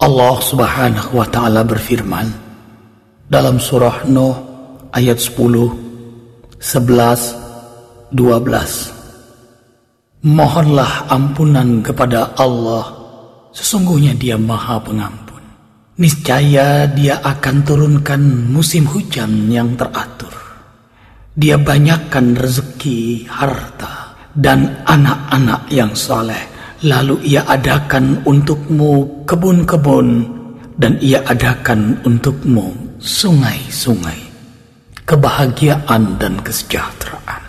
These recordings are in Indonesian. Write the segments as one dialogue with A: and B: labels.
A: Allah Subhanahu wa taala berfirman dalam surah Nuh ayat 10 11 12 Mohonlah ampunan kepada Allah sesungguhnya Dia Maha Pengampun. Niscaya Dia akan turunkan musim hujan yang teratur. Dia banyakkan rezeki harta dan anak-anak yang saleh Lalu ia adakan untukmu kebun-kebun dan ia adakan untukmu sungai-sungai, kebahagiaan dan kesejahteraan.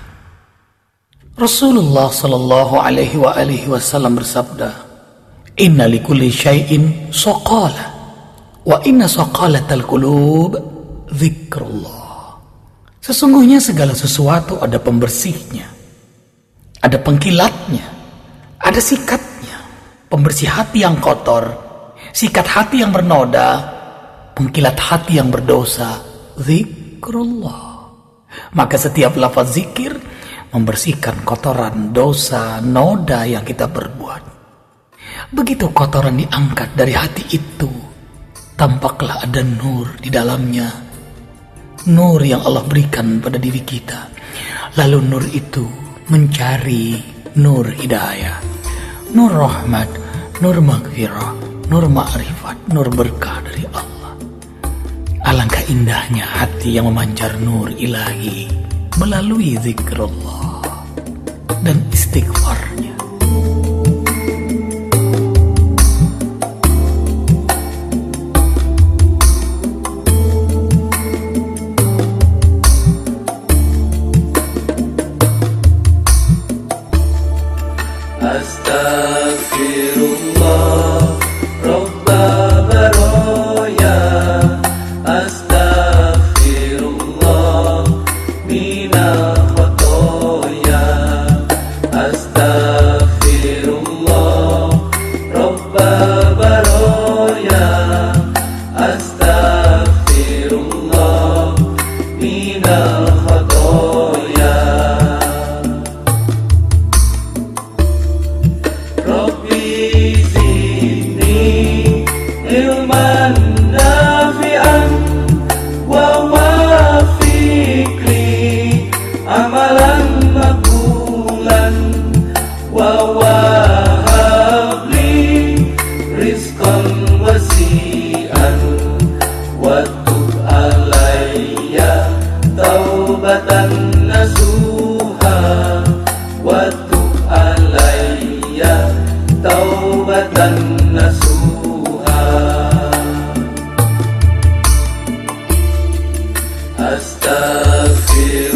A: Rasulullah sallallahu alaihi wa alihi wasallam bersabda, "Inna likulli syai'in saqala wa inna saqalatal qulub dzikrullah." Sesungguhnya segala sesuatu ada pembersihnya, ada pengkilatnya, ada sikatnya, pembersih hati yang kotor, sikat hati yang bernoda, pengkilat hati yang berdosa, zikrullah. Maka setiap lafaz zikir membersihkan kotoran dosa, noda yang kita berbuat. Begitu kotoran diangkat dari hati itu, tampaklah ada nur di dalamnya. Nur yang Allah berikan pada diri kita. Lalu nur itu mencari nur hidayah nur rahmat, nur maghfirah, nur ma'rifat, nur berkah dari Allah. Alangkah indahnya hati yang memancar nur ilahi melalui zikrullah dan istighfarnya. till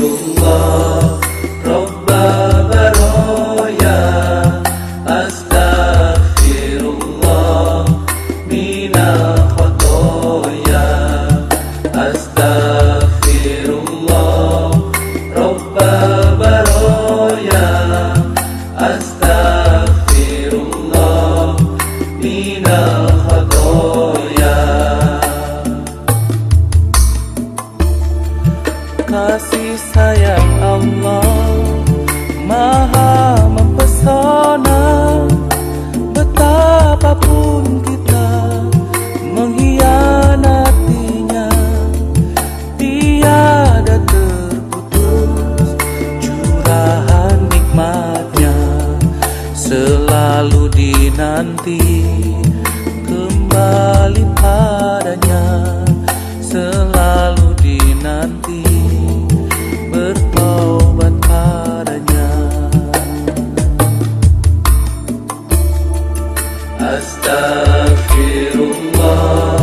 A: أستغفر الله.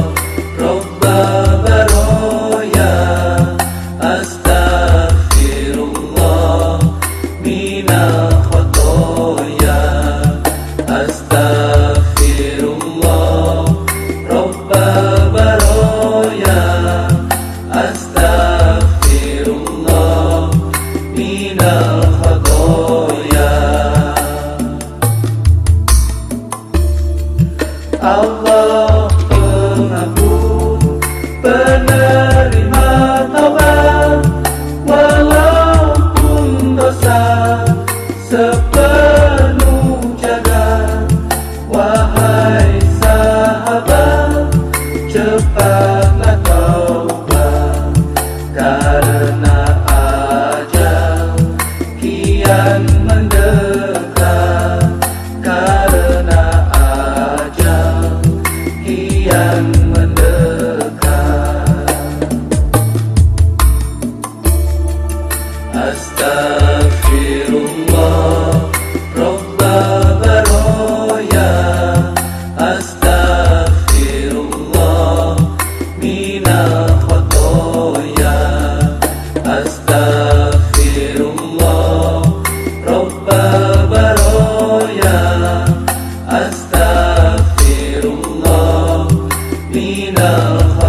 A: Bina Rahman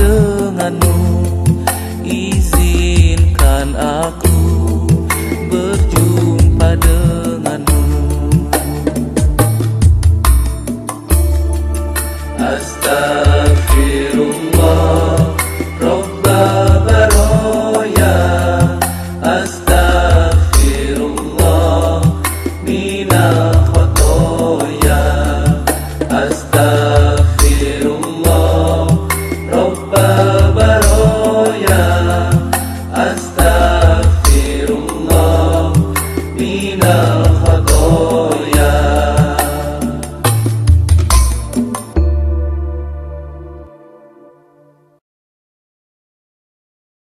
A: good.